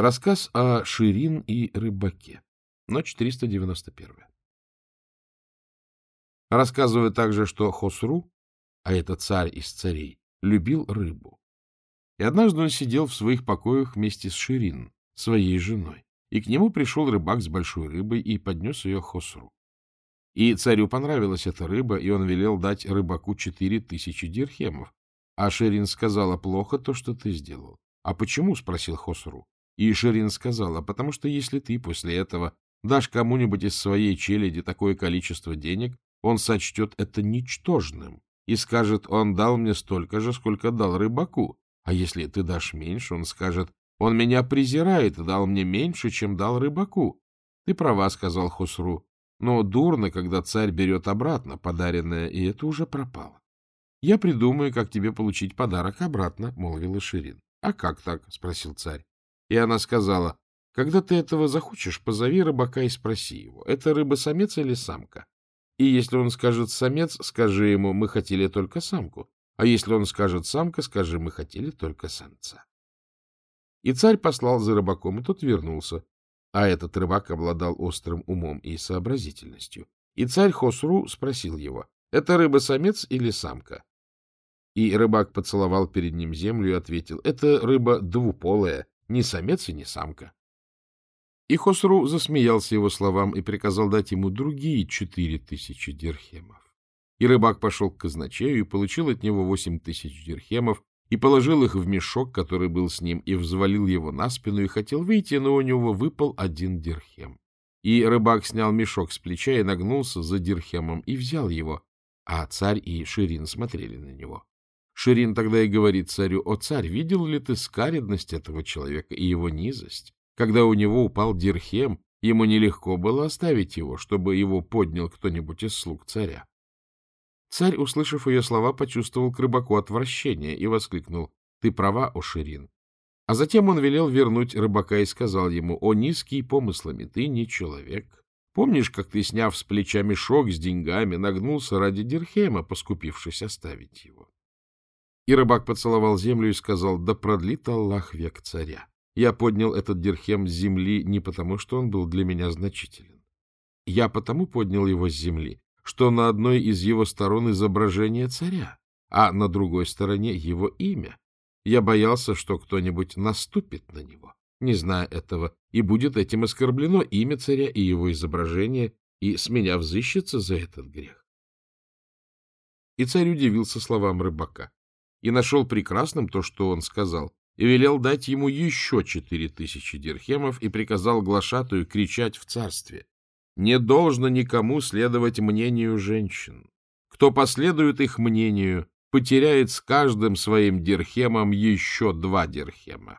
Рассказ о Ширин и рыбаке. Ночь 391. Рассказываю также, что Хосру, а это царь из царей, любил рыбу. И однажды он сидел в своих покоях вместе с Ширин, своей женой, и к нему пришел рыбак с большой рыбой и поднес ее Хосру. И царю понравилась эта рыба, и он велел дать рыбаку четыре тысячи дирхемов. А Ширин сказала, плохо то, что ты сделал. — А почему? — спросил Хосру. И Ширин сказала, потому что если ты после этого дашь кому-нибудь из своей челяди такое количество денег, он сочтет это ничтожным и скажет, он дал мне столько же, сколько дал рыбаку. А если ты дашь меньше, он скажет, он меня презирает и дал мне меньше, чем дал рыбаку. Ты права, — сказал Хусру, — но дурно, когда царь берет обратно подаренное, и это уже пропало. — Я придумаю, как тебе получить подарок обратно, — молвила Ширин. — А как так? — спросил царь. И она сказала, когда ты этого захочешь, позови рыбака и спроси его, это рыба-самец или самка? И если он скажет самец, скажи ему, мы хотели только самку. А если он скажет самка, скажи, мы хотели только самца. И царь послал за рыбаком, и тот вернулся. А этот рыбак обладал острым умом и сообразительностью. И царь Хосру спросил его, это рыба-самец или самка? И рыбак поцеловал перед ним землю и ответил, это рыба двуполая, ни самец и ни самка. И Хосру засмеялся его словам и приказал дать ему другие четыре тысячи дирхемов. И рыбак пошел к казначею и получил от него восемь тысяч дирхемов и положил их в мешок, который был с ним, и взвалил его на спину и хотел выйти, но у него выпал один дирхем. И рыбак снял мешок с плеча и нагнулся за дирхемом и взял его, а царь и Ширин смотрели на него. Ширин тогда и говорит царю, «О, царь, видел ли ты скаредность этого человека и его низость? Когда у него упал дирхем, ему нелегко было оставить его, чтобы его поднял кто-нибудь из слуг царя». Царь, услышав ее слова, почувствовал к рыбаку отвращение и воскликнул, «Ты права, о Ширин». А затем он велел вернуть рыбака и сказал ему, «О низкий помыслами, ты не человек. Помнишь, как ты, сняв с плеча мешок с деньгами, нагнулся ради дирхема, поскупившись оставить его?» И рыбак поцеловал землю и сказал, да продлит Аллах век царя. Я поднял этот дирхем с земли не потому, что он был для меня значителен. Я потому поднял его с земли, что на одной из его сторон изображение царя, а на другой стороне его имя. Я боялся, что кто-нибудь наступит на него, не зная этого, и будет этим оскорблено имя царя и его изображение, и с меня взыщется за этот грех. И царь удивился словам рыбака и нашел прекрасным то, что он сказал, и велел дать ему еще четыре тысячи дирхемов и приказал глашатую кричать в царстве. Не должно никому следовать мнению женщин. Кто последует их мнению, потеряет с каждым своим дирхемом еще два дирхема.